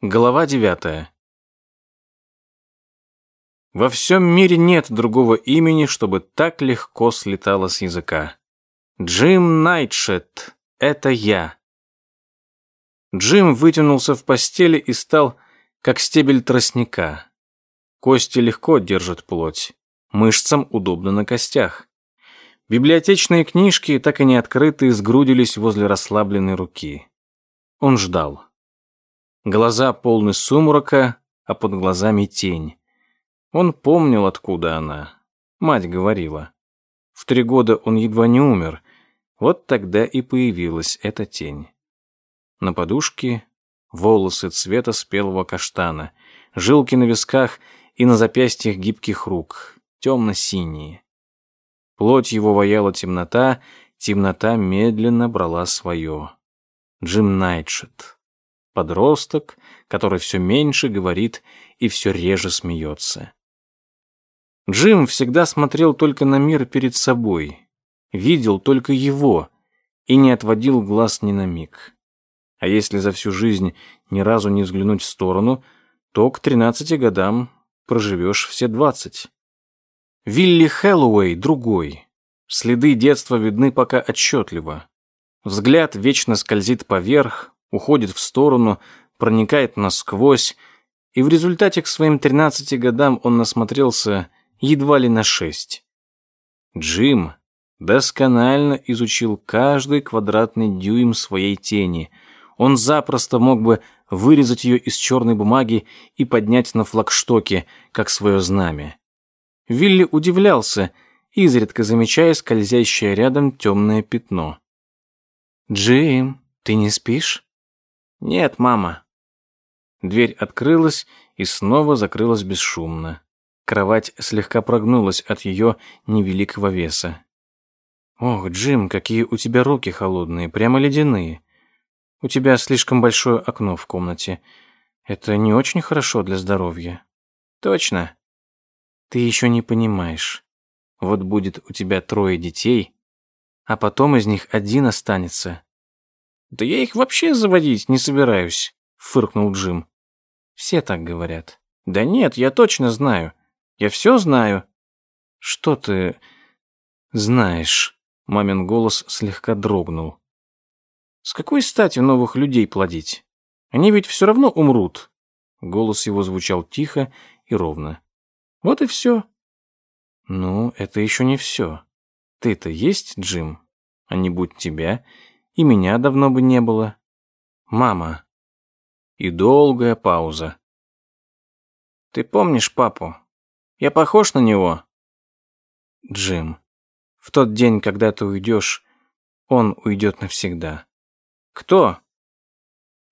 Глава девятая. Во всем мире нет другого имени, чтобы так легко слетало с языка. Джим Найтшет — это я. Джим вытянулся в постели и стал, как стебель тростника. Кости легко держат плоть, мышцам удобно на костях. Библиотечные книжки, так и не открытые, сгрудились возле расслабленной руки. Он ждал. Глаза полны сумрака, а под глазами тень. Он помнил, откуда она. Мать говорила. В три года он едва не умер. Вот тогда и появилась эта тень. На подушке волосы цвета спелого каштана, жилки на висках и на запястьях гибких рук, темно-синие. Плоть его вояла темнота, темнота медленно брала свое. Джим Найтшет подросток, который все меньше говорит и все реже смеется. Джим всегда смотрел только на мир перед собой, видел только его и не отводил глаз ни на миг. А если за всю жизнь ни разу не взглянуть в сторону, то к 13 годам проживешь все 20. Вилли Хэллоуэй другой. Следы детства видны пока отчетливо. Взгляд вечно скользит поверх, уходит в сторону, проникает насквозь, и в результате к своим 13 годам он насмотрелся едва ли на шесть. Джим досконально изучил каждый квадратный дюйм своей тени. Он запросто мог бы вырезать ее из черной бумаги и поднять на флагштоке, как свое знамя. Вилли удивлялся, изредка замечая скользящее рядом темное пятно. «Джим, ты не спишь?» «Нет, мама». Дверь открылась и снова закрылась бесшумно. Кровать слегка прогнулась от ее невеликого веса. «Ох, Джим, какие у тебя руки холодные, прямо ледяные. У тебя слишком большое окно в комнате. Это не очень хорошо для здоровья». «Точно». «Ты еще не понимаешь. Вот будет у тебя трое детей, а потом из них один останется, «Да я их вообще заводить не собираюсь», — фыркнул Джим. «Все так говорят». «Да нет, я точно знаю. Я все знаю». «Что ты знаешь?» Мамин голос слегка дрогнул. «С какой стати новых людей плодить? Они ведь все равно умрут». Голос его звучал тихо и ровно. «Вот и все». «Ну, это еще не все. Ты-то есть, Джим? А не будь тебя, и меня давно бы не было. Мама. И долгая пауза. Ты помнишь папу? Я похож на него? Джим. В тот день, когда ты уйдешь, он уйдет навсегда. Кто?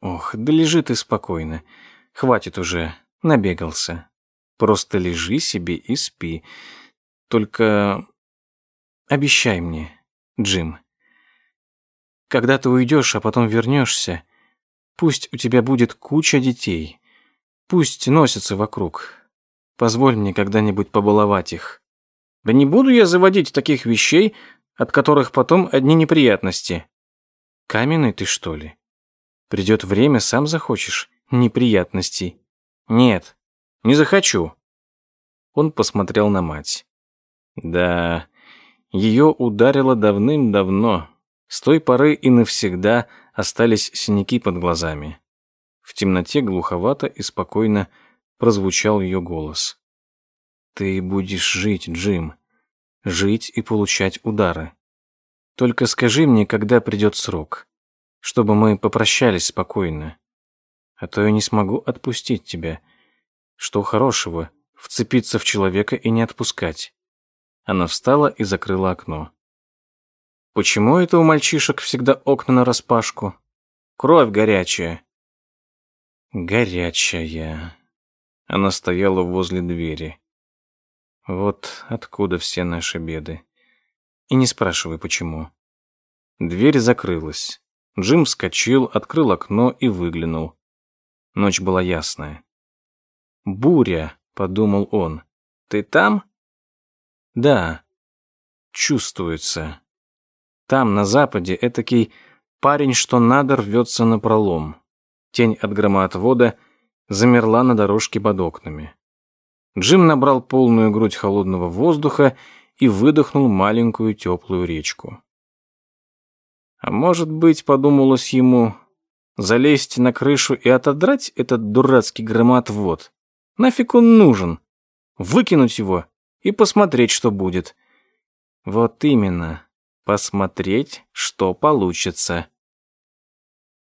Ох, да лежи ты спокойно. Хватит уже, набегался. Просто лежи себе и спи. Только обещай мне, Джим, когда ты уйдешь, а потом вернешься, пусть у тебя будет куча детей. Пусть носятся вокруг. Позволь мне когда-нибудь побаловать их. Да не буду я заводить таких вещей, от которых потом одни неприятности. Каменный ты, что ли? Придет время, сам захочешь неприятностей. Нет, не захочу. Он посмотрел на мать. Да, ее ударило давным-давно, с той поры и навсегда остались синяки под глазами. В темноте глуховато и спокойно прозвучал ее голос. «Ты будешь жить, Джим. Жить и получать удары. Только скажи мне, когда придет срок, чтобы мы попрощались спокойно. А то я не смогу отпустить тебя. Что хорошего, вцепиться в человека и не отпускать». Она встала и закрыла окно. Почему это у мальчишек всегда окна нараспашку? Кровь горячая. Горячая. Она стояла возле двери. Вот откуда все наши беды. И не спрашивай, почему. Дверь закрылась. Джим вскочил, открыл окно и выглянул. Ночь была ясная. «Буря», — подумал он. «Ты там?» «Да». «Чувствуется». Там, на западе, этакий парень, что надо, рвется на пролом. Тень от громоотвода замерла на дорожке под окнами. Джим набрал полную грудь холодного воздуха и выдохнул маленькую теплую речку. А может быть, подумалось ему, залезть на крышу и отодрать этот дурацкий громоотвод? Нафиг он нужен? Выкинуть его и посмотреть, что будет. Вот именно, посмотреть, что получится.